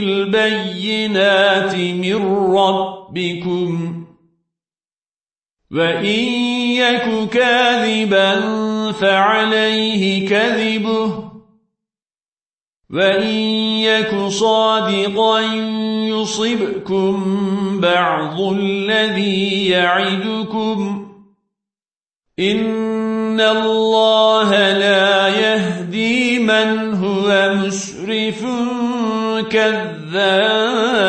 بالبينات من ربكم وَإِن يَكُ كَاذِبًا فَعَلَيْهِ كَذِبُهُ وَإِن يَكُ صَادِقًا يُصِبْكُم بَعْضُ الَّذِي يَعِدُكُمْ إِنَّ اللَّهَ مَنْ هُوَ مُسْرِفٌ كَذَّابٌ